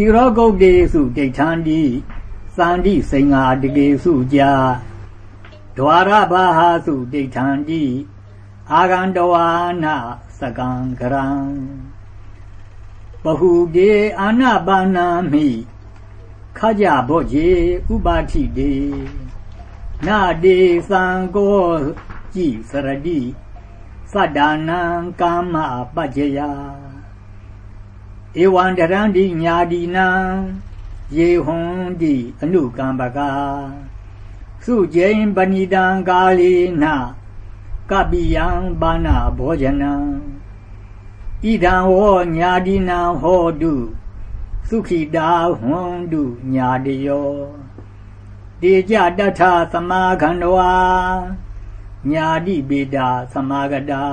တိရောဂုတ်တေစုဒိဋ္ဌန္တိသန္တိစိန်ဃာတကေစုကြာဒွါရဘာဟာစုဒိဋ္ဌန္တိအာဂန္တဝါနာစကံကရံပဟုတေအာနာပါဏာမိခကြဘောဇေဥပါတိတေနာတေသံကောကြည်စရတိသတ္တနံကာမပัจจယ ဧဝံတရံတိညာတိနံယေဟွန်တိအနုကံပကသုကျိန်ပဏိတံကာလေနကပိယံဘာနာဘောဇနံဣဒံဟောညာတိနံဟောတုသုခိတာဟွန်တုညာတယောတေကြတထသမာခန္ဓဝါညာတိပေတာသမာဂတာ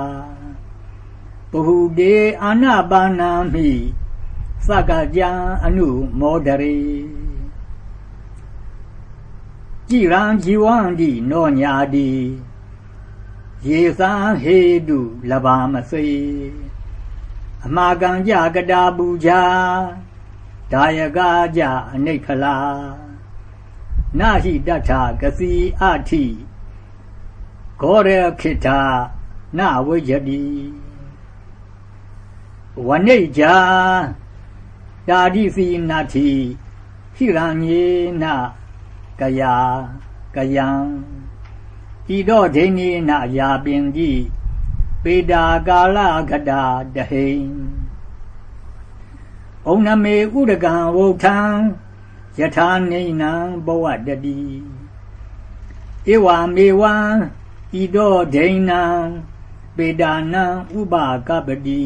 ပဟုတေအာနာပါဏာမိ သကကြံအနုမောဒရေကြည်ရန်ជីဝံတိနောညာတိရေသံဟေတုလဘာမစေအမာကံကြကတာပူဇာဒါယကကြအနိခလာနာဟိတထကစီအထိဂောရခိတာနဝိယတိဝနိကြ တာတိစီနာတိဟိရံယေနကယာကယံဤတော့ဒိနေနယာပင်တိပေတာကာလကတာတဟိဩနမေဥဒကံဝုထံယထာနေနံဘဝတတိဧဝမေဝံဤတော့ဒိဏံပေတာနံဥပကပတိ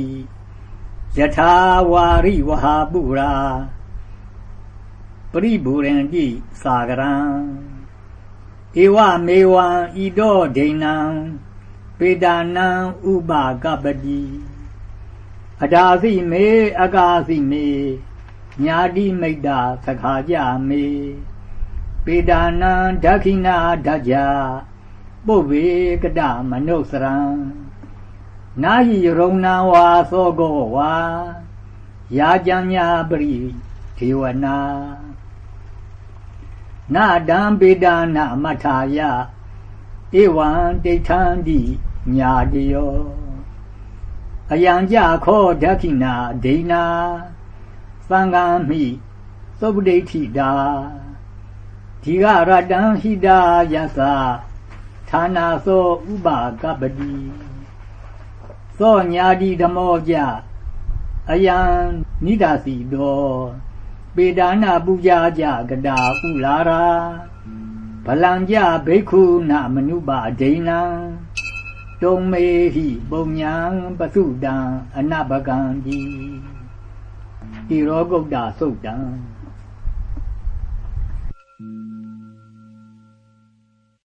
ယထာဝါရိဝဟာပုရာပရိဘူရန္တိသာဂရံဧဝမေဝံဤတော့ဒိဏံပေတာနံဥပကပတိအဒါသိမေအကာသိမေညာတိမိတ်တာသခါကြမေပေတာနံဒခိနာဓကြပုဗ္ဗေကတမနုစရံ နာယိရုံနာဝါသောကောဝါယာကြံညာပရိဒေဝနာနာဒံပေဒနာမထာယဧဝံဒိဋ္ဌန္တိညာတယောအယံကြခောဒခိနာဒိနာသံဃာမိသုပ္ပဒိဋ္ဌိတာဒီကရတံဟိတာယသဌာနာသောဥပါကပတိ သောညာတိဓမောကြအယံနိဒာစီတောပေဒါနာပူဇာကြကတာဥလာရာဗလံကြဘိက္ခုနာမနုပါဒိဏံတုံမေဟိပုံညာပသုတံအနဘကံတိတိရောဂုတ်တာသုတ်တံ